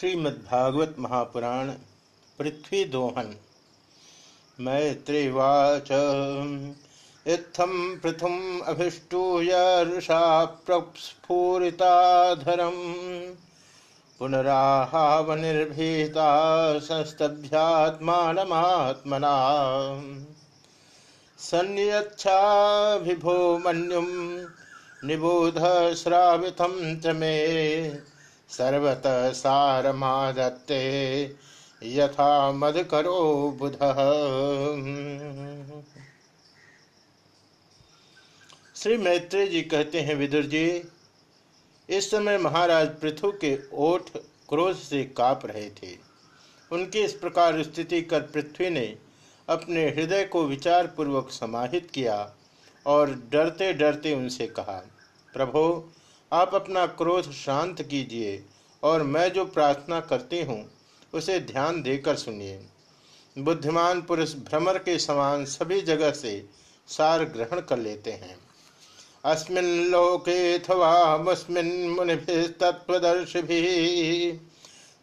श्रीमद्भागवत महापुराण पृथ्वी दोहन मैत्रीवाच। इत्थम पृथुम अभिष्टूय ऋषा प्रस्फुरिताधरम। पुनराहावनिर्भीता विभो मन्युम निबोध श्रावितम च मे। सर्वत सारमादत्ते यथा मद करो बुध। श्री मैत्री जी कहते हैं, विदुर जी, इस समय महाराज पृथु के ओठ क्रोध से काप रहे थे। उनकी इस प्रकार स्थिति कर पृथ्वी ने अपने हृदय को विचार पूर्वक समाहित किया और डरते डरते उनसे कहा, प्रभो आप अपना क्रोध शांत कीजिए और मैं जो प्रार्थना करती हूँ, उसे ध्यान देकर सुनिए। बुद्धिमान पुरुष भ्रमर के समान सभी जगह से सार ग्रहण कर लेते हैं। अस्मिन लोके मुनि तत्वदर्शि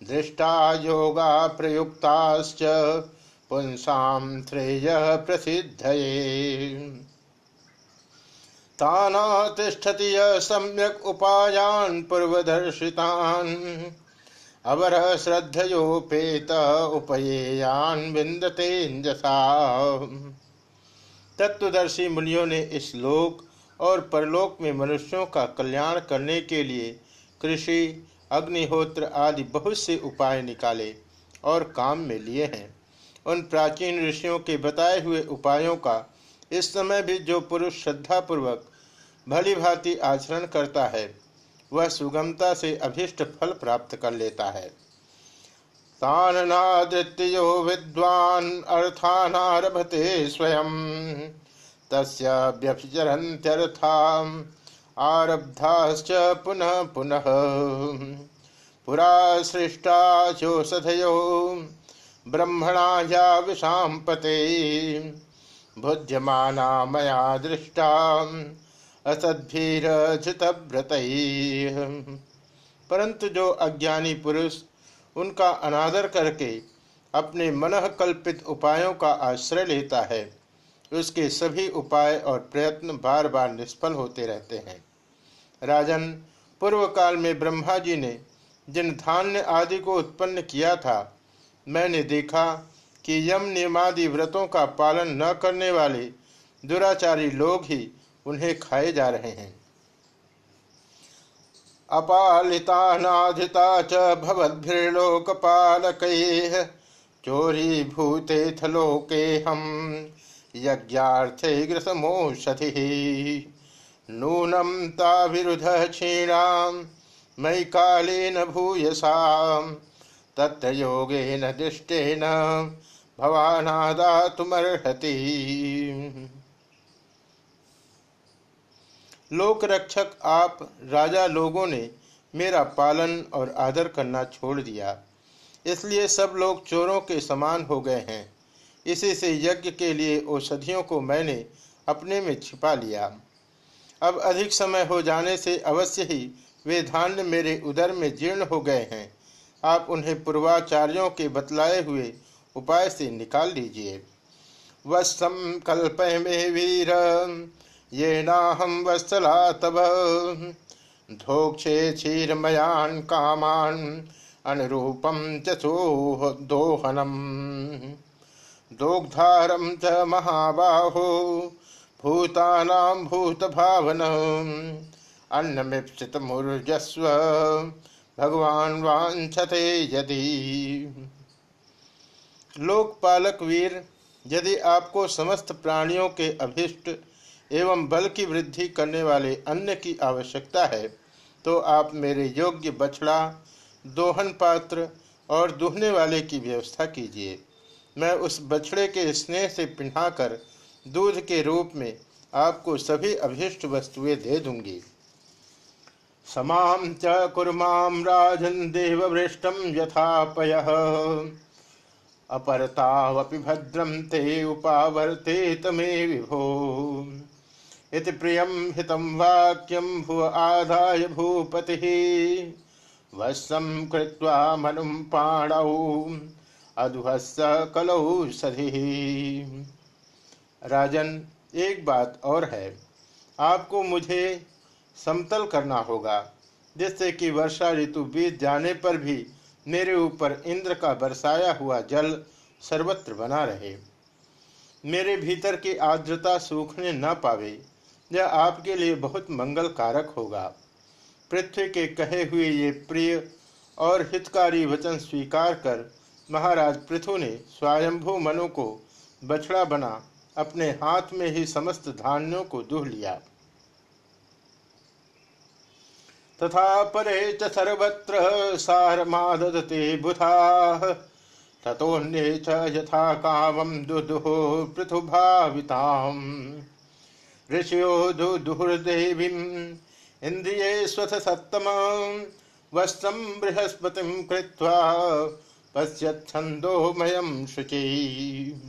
दृष्टा योगा प्रयुक्ताश्च पुंसाम श्रेय प्रसिद्ध तानातिष्ठति सम्यक उपायान पूर्वदर्शितान। अवर श्रद्धयोपेत उपयेयान विंदते तत्वदर्शी मुनियों ने इस लोक और परलोक में मनुष्यों का कल्याण करने के लिए कृषि, अग्निहोत्र आदि बहुत से उपाय निकाले और काम में लिए हैं। उन प्राचीन ऋषियों के बताए हुए उपायों का इस समय भी जो पुरुष श्रद्धापूर्वक भली भांति आचरण करता है, वह सुगमता से अभिष्ट फल प्राप्त कर लेता है। ताननादृत्यो विद्वान अर्थानारभते स्वयं, तस्य व्यभिचरन्त्यर्था आरब्धाश्च पुनः पुनः। पुरा सृष्टा चोषधयो ब्रह्मणा या विषापते भुज्यमाना मया दृष्टा। असद्भीरचितव्रत परंतु जो अज्ञानी पुरुष उनका अनादर करके अपने मन कल्पित उपायों का आश्रय लेता है, उसके सभी उपाय और प्रयत्न बार बार निष्फल होते रहते हैं। राजन पूर्व काल में ब्रह्मा जी ने जिन धान्य आदि को उत्पन्न किया था, मैंने देखा कि यम नियमादि व्रतों का पालन न करने वाले दुराचारी लोग ही उन्हें खाए जा रहे हैं। अपालिता नाधिता च भवद्भिर्लोकपालक चोरी भूते थलोके हम यज्ञार्थे ग्रसमोषधि। नूनम ताविरुध क्षीणाम मयि कालेन भूयसा तत्र योगेन दिष्टेन भवानादातुमर्हति। लोक रक्षक आप राजा लोगों ने मेरा पालन और आदर करना छोड़ दिया। इसलिए सब लोग चोरों के समान हो गए हैं। इसी से यज्ञ के लिए औषधियों को मैंने अपने में छिपा लिया। अब अधिक समय हो जाने से अवश्य ही वे धान्य मेरे उदर में जीर्ण हो गए हैं। आप उन्हें पूर्वाचार्यों के बतलाए हुए उपाय से निकाल लीजिए। वत्सम कल्प में वीर। ये नाहम वत्सला तब धोक्षे क्षीरमयान कामान अनुरूपम चोह दोहनम दोग्धारम च महाबाहो भूतानाम भूत भावन अन्नमीप्सित मूर्जस्व भगवान वांछते यदि। लोकपालक वीर यदि आपको समस्त प्राणियों के अभिष्ट एवं बल की वृद्धि करने वाले अन्न की आवश्यकता है तो आप मेरे योग्य बछड़ा, दोहन पात्र और दुहने वाले की व्यवस्था कीजिए। मैं उस बछड़े के स्नेह से पिन्हाकर दूध के रूप में आपको सभी अभिष्ट वस्तुएँ दे दूँगी। समाम च कुरमाम राजन देववृष्टम यथापय। अपरतावपि भद्रम ते उपावर्ते तमे विभो। इति प्रियम हितम वाक्यम भुव आधाय भूपति। वत्सम कृत्वा मनुम पाणौ अधुहस कलौ सधि। राजन, एक बात और है। आपको मुझे समतल करना होगा, जिससे कि वर्षा ऋतु बीत जाने पर भी मेरे ऊपर इंद्र का बरसाया हुआ जल सर्वत्र बना रहे। मेरे भीतर की आर्द्रता सूखने न पावे। यह आपके लिए बहुत मंगल कारक होगा। पृथ्वी के कहे हुए ये प्रिय और हितकारी वचन स्वीकार कर महाराज पृथु ने स्वयंभू मनु को बछड़ा बना अपने हाथ में ही समस्त धान्यों को दुह लिया। तथा परे सर्वत्र सारमादते बुधा तथोन्ये च यथा कामं दुदुः पृथुभाविताम्। ऋषियो दुदुर्देवीम् इन्द्रिये स्वथ सत्तम। वस्त्रं बृहस्पतिं कृत्वा पश्यच्छन्दोमयं शुचि।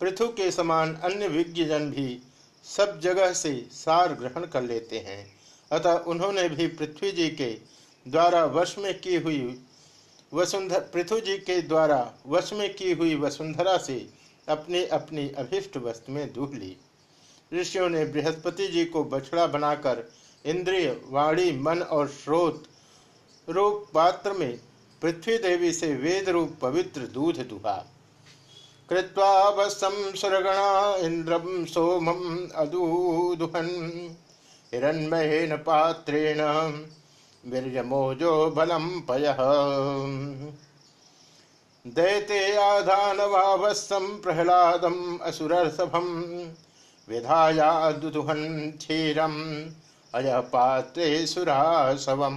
पृथु के समान अन्य विज्ञजन भी सब जगह से सार ग्रहण कर लेते हैं। अतः उन्होंने भी पृथ्वी जी के द्वारा वश में की हुई वसुंधरा पृथ्वी जी के द्वारा वश में की हुई वसुंधरा से अपनी अपनी अभिष्ट में दूह ली। ऋषियों ने बृहस्पति जी को बछड़ा बनाकर इंद्रिय, वाणी, मन और स्रोत रूप पात्र में पृथ्वी देवी से वेद रूप पवित्र दूध दुहा। कृत्वा वसम सुरगणा इंद्रम सोमम अदूदुहन पात्रेण बलम पय। दैते आधानवावस्सम प्रहलादम असुरसभम विधाया दुदुहन क्षीरम अय पात्रे सुरासवम।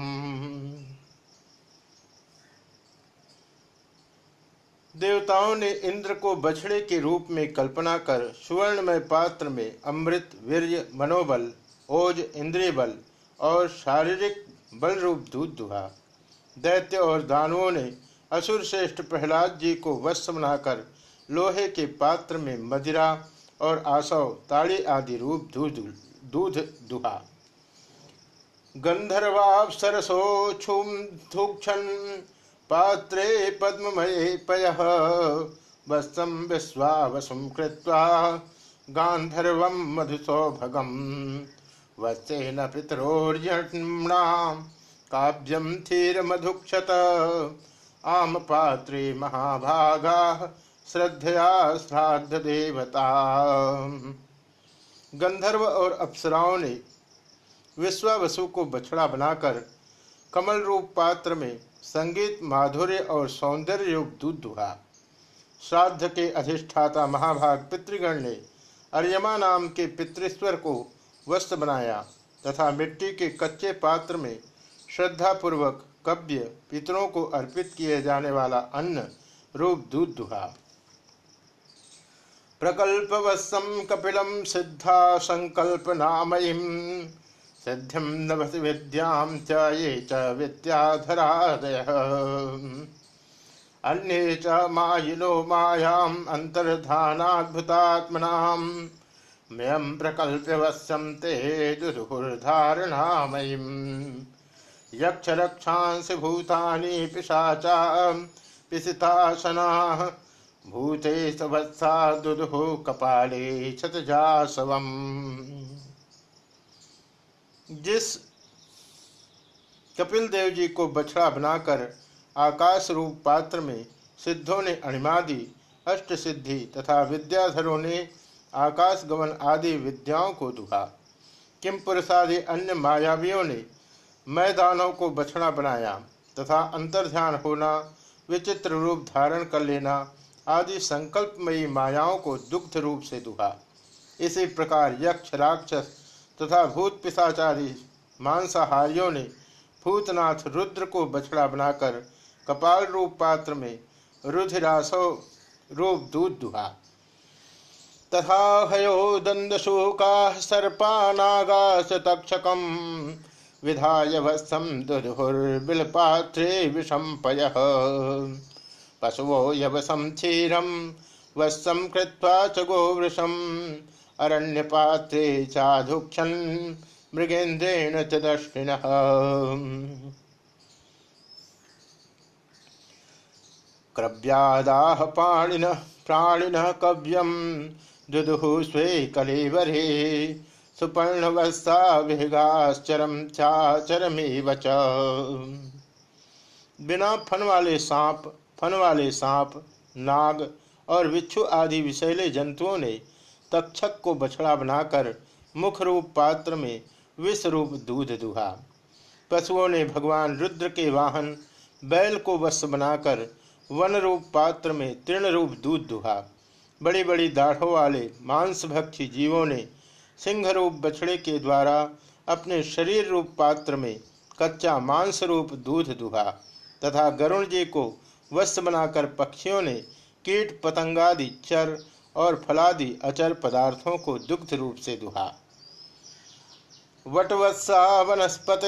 देवताओं ने इंद्र को बछड़े के रूप में कल्पना कर सुवर्णमय पात्र में अमृत, वीर्य, मनोबल, ओज, इंद्रिय बल और शारीरिक बल रूप दूध दुहा। दैत्य और दानवों ने असुर श्रेष्ठ प्रहलाद जी को वस्त्र बनाकर लोहे के पात्र में मदिरा और आसव ताड़ी आदि रूप दूध दुहा। गंधर्वापसरसोक्षुम पात्रे पद्ममये पय वस्त्रम विश्वावसुम कृत्वा गांधर्वम मधुसौभगम वत्सेन पितरोर्यणाम काव्यम थीर मधुक्षत आम पात्रे महाभागा श्रद्धया श्राद्ध देवता। गंधर्व और अप्सराओं ने विश्वावसु को बछड़ा बनाकर कमल रूप पात्र में संगीत, माधुर्य और सौंदर्य युग दूध दुहा। श्राद्ध के अधिष्ठाता महाभाग पितृगण ने अर्यमा नाम के पितृश्वर को वस्त्र बनाया तथा मिट्टी के कच्चे पात्र में श्रद्धापूर्वक कव्य पितरों को अर्पित किए जाने वाला अन्न रूप दूध दुहा। प्रकल्पवत्सम कपिलम सिद्धा संकल्प नामयीम सिद्धिम नभस विद्याम च ये च विद्याधरादय। अन्ये च मायिनो मायाम अंतर्धानाद्भुतात्मनाम मयम प्रकल्प्यवश्यम ते दुर्धारणामयीम यक्ष रक्षांस भूतानि पिशाचा, पिसितासना भूते सवत्सा दुदुः कपाले छतजासवम जिस कपिल देव जी को बछड़ा बनाकर आकाश रूप पात्र में सिद्धों ने अणिमादि अष्ट सिद्धि तथा विद्याधरों ने आकाश गमन आदि विद्याओं को दुहा। किम पुरुषादि अन्य मायावियों ने मैदानों को बछड़ा बनाया तथा अंतर्ध्यान होना, विचित्र रूप धारण कर लेना आदि संकल्पमयी मायाओं को दुग्ध रूप से दुहा। इसी प्रकार यक्ष, राक्षस तथा भूत पिशाचारी मांसाहारियों ने भूतनाथ रुद्र को बछड़ा बनाकर कपाल रूप पात्र में रुधिरासो रूप दूध दुहा। तथा हयो दन्दशोकाः सर्पानागाशतक्षकम् विधाय वत्सं दुर्हुर्बिलपात्रे विषम्पयः पशवो यवसम क्षीरम वत्सम कृत्वा च गोवृषम अरण्य पात्रे चाधुक्षन मृगेन्द्रेण च दक्षिण क्रव्यादाह पाणिन, प्राणिन कव्यम दुदुहु स्वे कलेवरे। सुपर्णवस्था विहगाश्चरम चाचरमे च। बिना फन वाले सांप फन वाले सांप, नाग और विच्छु आदि विषैले जंतुओं ने तक्षक को बछड़ा बनाकर मुख रूप पात्र में विष रूप दूध दुहा। पशुओं ने भगवान रुद्र के वाहन, बैल को वस्त्र बनाकर वन रूप पात्र में तृण रूप दूध दुहा। बड़ी बड़ी दाढ़ों वाले मांसभक्षी जीवों ने सिंह रूप बछड़े के द्वारा अपने शरीर रूप पात्र में कच्चा मांस रूप दूध दुहा तथा गरुण जी को वस्त्र बनाकर पक्षियों ने कीट, पतंगादि, चर और फलादि अचर पदार्थों को दुग्ध रूप से दुहा। वटवत्सा वनस्पत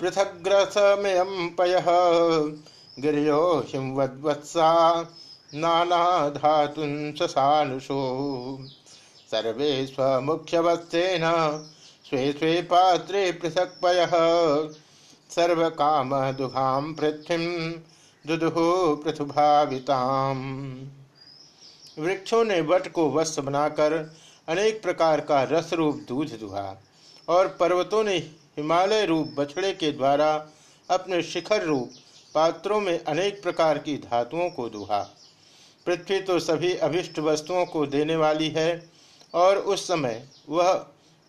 पृथग्रथमयम पय। गिरियो हिमवत्सा नाना धातुन शशानुषो। सर्वे स्वमुख्यवत्सेन स्वे स्वे पात्रे पृथक पय। सर्व काम दुघाम पृथ्वी दुदुहु पृथुभाविताम। वृक्षों ने वट को वस्त्र बनाकर अनेक प्रकार का रस रूप दूध दुहा और पर्वतों ने हिमालय रूप बछड़े के द्वारा अपने शिखर रूप पात्रों में अनेक प्रकार की धातुओं को दुहा। पृथ्वी तो सभी अभिष्ट वस्तुओं को देने वाली है और उस समय वह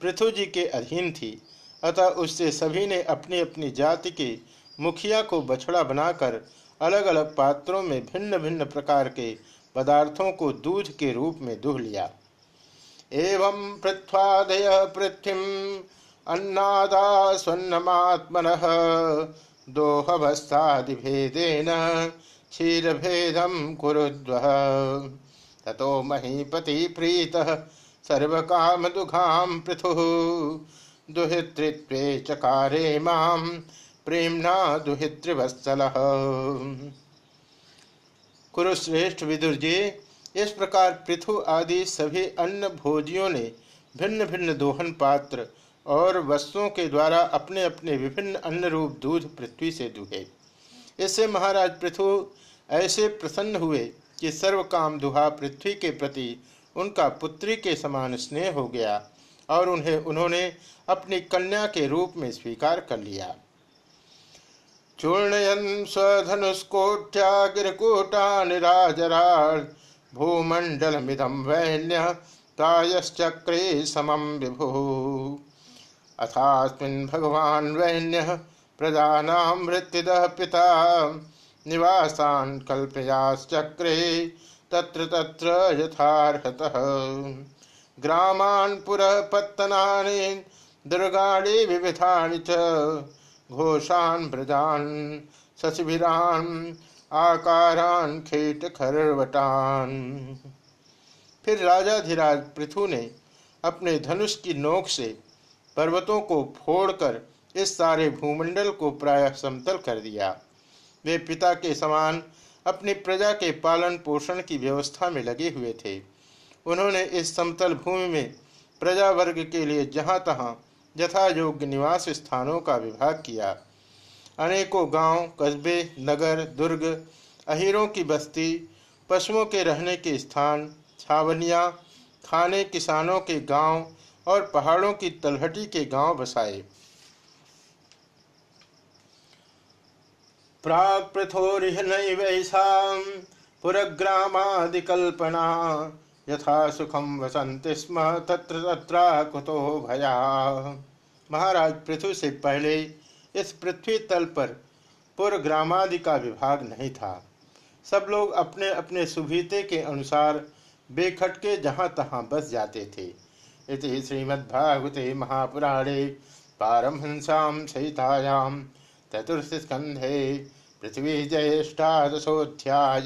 पृथ्वी जी के अधीन थी। अतः उससे सभी ने अपनी अपनी जाति के मुखिया को बछड़ा बनाकर अलग अलग पात्रों में भिन्न भिन्न प्रकार के पदार्थों को दूध के रूप में दुह लिया। एवं पृथ्वादय पृथ्वी अन्नादा स्वन्नमात्मन दोहभस्तादिभेदेन क्षीर भेदम कुरुद्व। ततो महीपति प्रीत सर्व काम दुघाम पृथु। दुहितृत्वे चकारे माम प्रेमना दुहितृवत्सल कुरुश्रेष्ठ विदुर जी, इस प्रकार पृथु आदि सभी अन्य भोजियों ने भिन्न भिन्न दोहन पात्र और वस्तुओं के द्वारा अपने अपने विभिन्न अन्य रूप दूध पृथ्वी से दुहे। इससे महाराज पृथु ऐसे प्रसन्न हुए कि सर्व काम दुहा पृथ्वी के प्रति उनका पुत्री के समान स्नेह हो गया और उन्हें उन्होंने अपनी कन्या के रूप में स्वीकार कर लिया। चूर्णयन स्वधनुष्कोट्या गिरकूटा निराजराज भूमंडलमिदम वैन्य तायश्चक्रे समम विभु। अथास्मिन् भगवान् वैन्य प्रजानां मृत्युदः पिता, निवासान् कल्पयाश्चक्रे तत्र तत्र यथार्हतः। ग्रामान् पुरः पत्तनानि, दुर्गाणि विविधानि च घोषान् ब्रजान् शशिभिरान्, आकारान खेट खरवटान फिर राजाधिराज पृथु ने अपने धनुष की नोक से पर्वतों को फोड़कर इस सारे भूमंडल को प्राय समतल कर दिया। वे पिता के समान अपनी प्रजा के पालन पोषण की व्यवस्था में लगे हुए थे। उन्होंने इस समतल भूमि में प्रजा वर्ग के लिए जहाँ तहाँ यथा योग्य निवास स्थानों का विभाग किया। अनेकों गाँव, कस्बे, नगर, दुर्ग, अहिरों की बस्ती, पशुओं के रहने के स्थान, छावनियाँ, खाने किसानों के गाँव और पहाड़ों की तलहटी के गाँव बसाए। प्राग पृथोरिहनैवैषा पुरग्रामादिकल्पना यथा सुखम वसंत स्म, तत्र तत्रा कुतो भया। महाराज पृथ्वी से पहले इस पृथ्वी तल पर पूर्व ग्रामादि का विभाग नहीं था। सब लोग अपने अपने सुभीते के अनुसार बेखटके जहाँ तहाँ बस जाते थे। इति श्रीमद्भागवते महापुराणे सहितायाम चतुर्थ स्कंधे पृथ्वी ज्येष्ठादशोध्याय